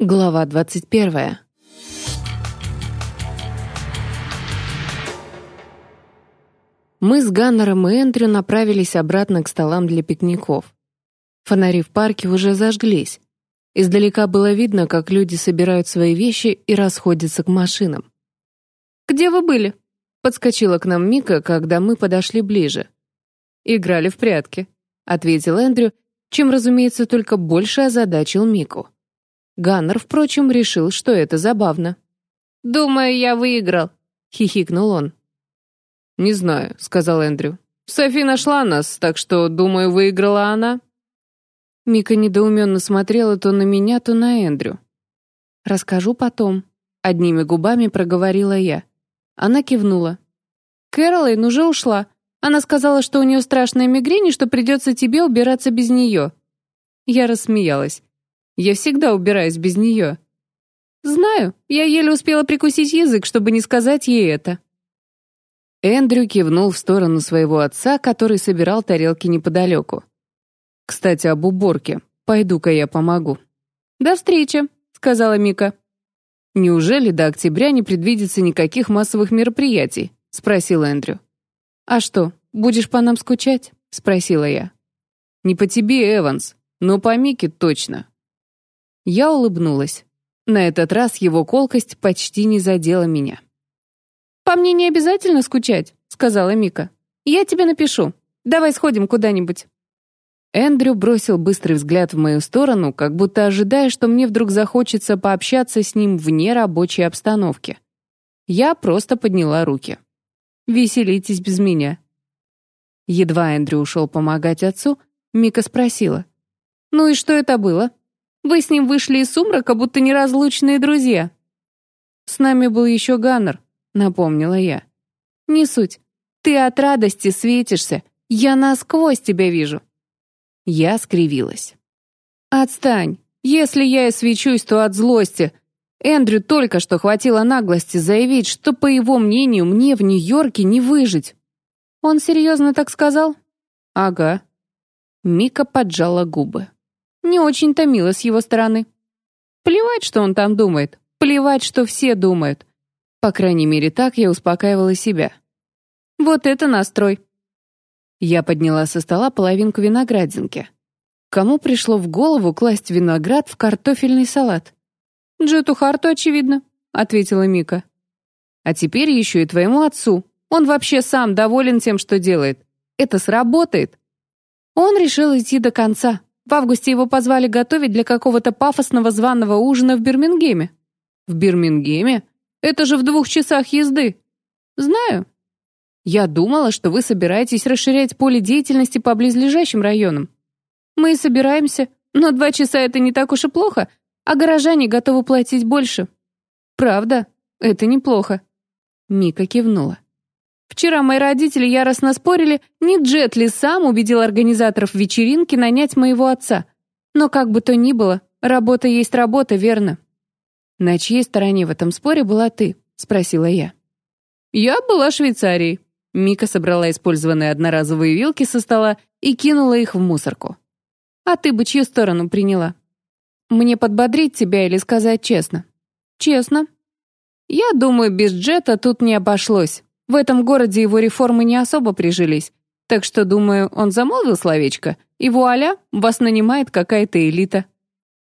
Глава 21. Мы с Ганнером и Эндрю направились обратно к столам для пикников. Фонари в парке уже зажглись. Издалека было видно, как люди собирают свои вещи и расходятся к машинам. «Где вы были?» — подскочила к нам Мика, когда мы подошли ближе. «Играли в прятки», — ответил Эндрю, чем, разумеется, только больше озадачил Мику. Ганнер, впрочем, решил, что это забавно. «Думаю, я выиграл», — хихикнул он. «Не знаю», — сказал Эндрю. «Софи нашла нас, так что, думаю, выиграла она». Мика недоуменно смотрела то на меня, то на Эндрю. «Расскажу потом», — одними губами проговорила я. Она кивнула. «Кэролайн уже ушла. Она сказала, что у нее страшная мигрень и что придется тебе убираться без нее». Я рассмеялась. Я всегда убираюсь без нее». «Знаю, я еле успела прикусить язык, чтобы не сказать ей это». Эндрю кивнул в сторону своего отца, который собирал тарелки неподалеку. «Кстати, об уборке. Пойду-ка я помогу». «До встречи», — сказала Мика. «Неужели до октября не предвидится никаких массовых мероприятий?» — спросил Эндрю. «А что, будешь по нам скучать?» — спросила я. «Не по тебе, Эванс, но по Мике точно. Я улыбнулась. На этот раз его колкость почти не задела меня. «По мне не обязательно скучать», — сказала Мика. «Я тебе напишу. Давай сходим куда-нибудь». Эндрю бросил быстрый взгляд в мою сторону, как будто ожидая, что мне вдруг захочется пообщаться с ним вне рабочей обстановки. Я просто подняла руки. «Веселитесь без меня». Едва Эндрю ушел помогать отцу, Мика спросила. «Ну и что это было?» Вы с ним вышли из сумрака, будто неразлучные друзья». «С нами был еще Ганнер», — напомнила я. «Не суть. Ты от радости светишься. Я насквозь тебя вижу». Я скривилась. «Отстань. Если я и свечусь, то от злости. Эндрю только что хватило наглости заявить, что, по его мнению, мне в Нью-Йорке не выжить». «Он серьезно так сказал?» «Ага». Мика поджала губы. Не очень-то мило с его стороны. Плевать, что он там думает. Плевать, что все думают. По крайней мере, так я успокаивала себя. Вот это настрой. Я подняла со стола половинку виноградинки. Кому пришло в голову класть виноград в картофельный салат? Джету Харту, очевидно, ответила Мика. А теперь еще и твоему отцу. Он вообще сам доволен тем, что делает. Это сработает. Он решил идти до конца, в августе его позвали готовить для какого-то пафосного званого ужина в Бирмингеме. В Бирмингеме? Это же в двух часах езды. Знаю. Я думала, что вы собираетесь расширять поле деятельности по близлежащим районам. Мы и собираемся, но два часа это не так уж и плохо, а горожане готовы платить больше. Правда? Это неплохо. Мика кивнула. Вчера мои родители яростно спорили, не Джет ли сам убедил организаторов вечеринки нанять моего отца. Но как бы то ни было, работа есть работа, верно? «На чьей стороне в этом споре была ты?» — спросила я. «Я была Швейцарией». Мика собрала использованные одноразовые вилки со стола и кинула их в мусорку. «А ты бы чью сторону приняла?» «Мне подбодрить тебя или сказать честно?» «Честно». «Я думаю, без Джета тут не обошлось. В этом городе его реформы не особо прижились, так что, думаю, он замолвил словечко, и вуаля, вас нанимает какая-то элита.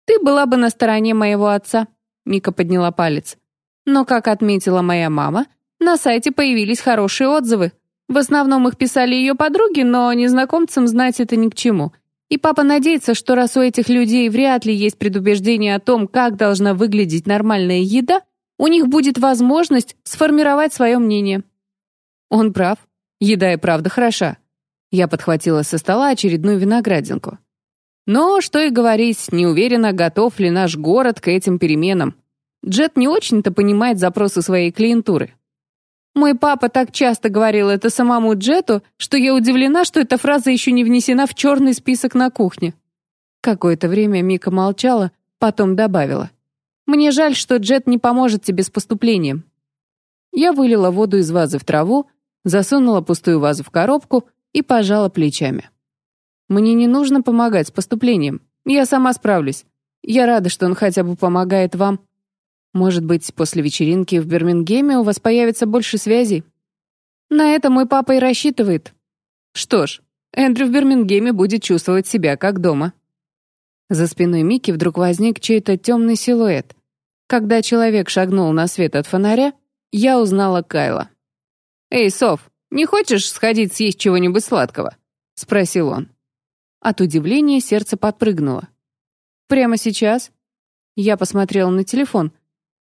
«Ты была бы на стороне моего отца», — Мика подняла палец. «Но, как отметила моя мама, на сайте появились хорошие отзывы. В основном их писали ее подруги, но незнакомцам знать это ни к чему. И папа надеется, что раз у этих людей вряд ли есть предубеждение о том, как должна выглядеть нормальная еда, у них будет возможность сформировать свое мнение. Он прав. Еда и правда хороша. Я подхватила со стола очередную виноградинку. Но, что и говорить, не уверена, готов ли наш город к этим переменам. Джет не очень-то понимает запросы своей клиентуры. Мой папа так часто говорил это самому Джету, что я удивлена, что эта фраза еще не внесена в черный список на кухне. Какое-то время Мика молчала, потом добавила. «Мне жаль, что Джет не поможет тебе с поступлением». Я вылила воду из вазы в траву, засунула пустую вазу в коробку и пожала плечами. «Мне не нужно помогать с поступлением. Я сама справлюсь. Я рада, что он хотя бы помогает вам. Может быть, после вечеринки в Бирмингеме у вас появится больше связей? На это мой папа и рассчитывает. Что ж, Эндрю в Бирмингеме будет чувствовать себя как дома. За спиной Мики вдруг возник чей-то темный силуэт. Когда человек шагнул на свет от фонаря, я узнала Кайла. «Эй, Сов, не хочешь сходить съесть чего-нибудь сладкого?» — спросил он. От удивления сердце подпрыгнуло. «Прямо сейчас?» Я посмотрела на телефон.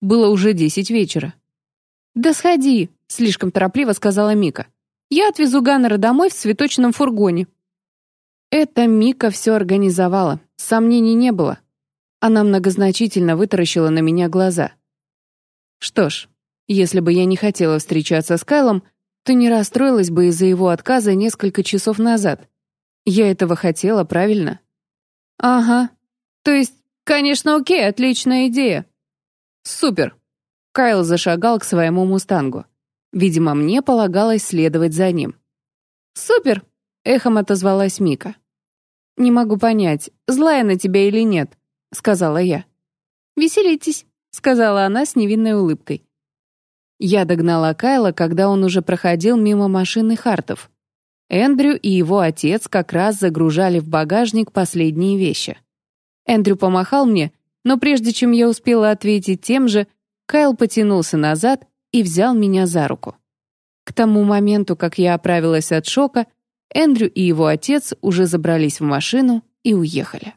Было уже десять вечера. «Да сходи», — слишком торопливо сказала Мика. «Я отвезу Ганнера домой в цветочном фургоне». Это Мика все организовала, сомнений не было. Она многозначительно вытаращила на меня глаза. Что ж, если бы я не хотела встречаться с Кайлом, то не расстроилась бы из-за его отказа несколько часов назад. Я этого хотела, правильно? Ага. То есть, конечно, окей, отличная идея. Супер. Кайл зашагал к своему мустангу. Видимо, мне полагалось следовать за ним. Супер, эхом отозвалась Мика. Не могу понять, злая на тебя или нет, сказала я. Веселитесь, сказала она с невинной улыбкой. Я догнала Кайла, когда он уже проходил мимо машины Хартов. Эндрю и его отец как раз загружали в багажник последние вещи. Эндрю помахал мне, но прежде чем я успела ответить тем же, Кайл потянулся назад и взял меня за руку. К тому моменту, как я оправилась от шока, Эндрю и его отец уже забрались в машину и уехали.